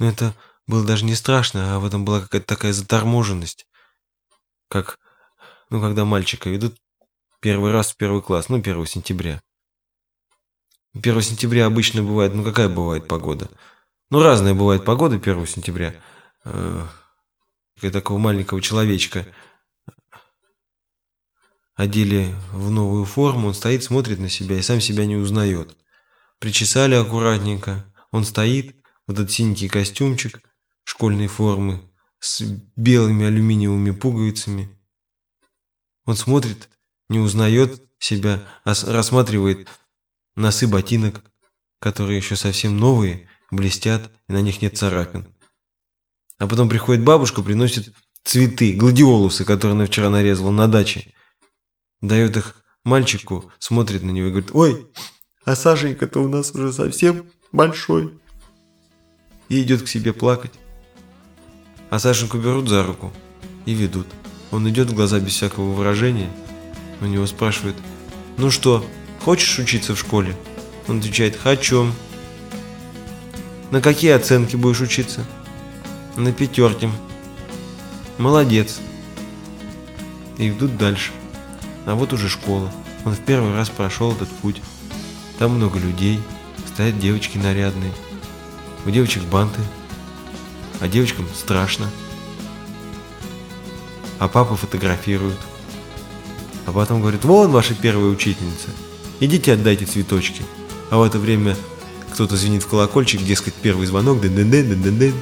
Но это было даже не страшно, а в этом была какая-то такая заторможенность. Как, ну, когда мальчика ведут первый раз в первый класс, ну, 1 сентября. 1 сентября обычно бывает, ну, какая бывает погода? Ну, разная бывает погода 1 сентября. Э, такого маленького человечка одели в новую форму, он стоит, смотрит на себя и сам себя не узнает. Причесали аккуратненько, он стоит, вот этот синенький костюмчик школьной формы с белыми алюминиевыми пуговицами. Он смотрит, не узнает себя, а рассматривает носы ботинок, которые еще совсем новые, блестят, и на них нет царапин. А потом приходит бабушка, приносит цветы, гладиолусы, которые она вчера нарезала на даче. Дает их мальчику, смотрит на него и говорит, «Ой, а Сашенька-то у нас уже совсем большой». И идет к себе плакать. А Сашеньку берут за руку и ведут. Он идет в глаза без всякого выражения. У него спрашивают, «Ну что, хочешь учиться в школе?» Он отвечает, «Хочу». «На какие оценки будешь учиться?» «На пятерке». «Молодец». И идут дальше. А вот уже школа. Он в первый раз прошел этот путь. Там много людей, стоят девочки нарядные. У девочек банты, а девочкам страшно. А папа фотографирует. А потом говорит, вон ваша первая учительница. Идите отдайте цветочки. А в это время кто-то звенит в колокольчик, дескать, первый звонок, дын дын дын дын дын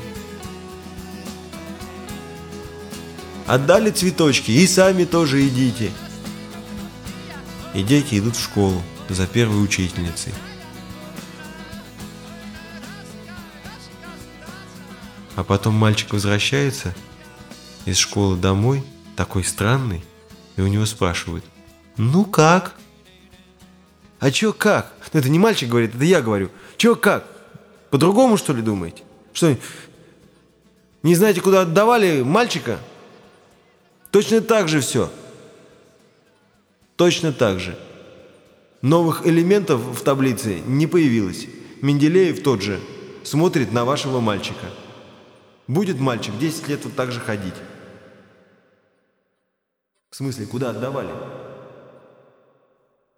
Отдали цветочки и сами тоже идите и дети идут в школу за первой учительницей. А потом мальчик возвращается из школы домой, такой странный, и у него спрашивают, «Ну как?» «А чё как?» Ну это не мальчик говорит, это я говорю. «Чё как? По-другому, что ли, думаете? Что, не знаете, куда отдавали мальчика?» Точно так же все. Точно так же. Новых элементов в таблице не появилось. Менделеев тот же смотрит на вашего мальчика. Будет мальчик 10 лет вот так же ходить. В смысле, куда отдавали?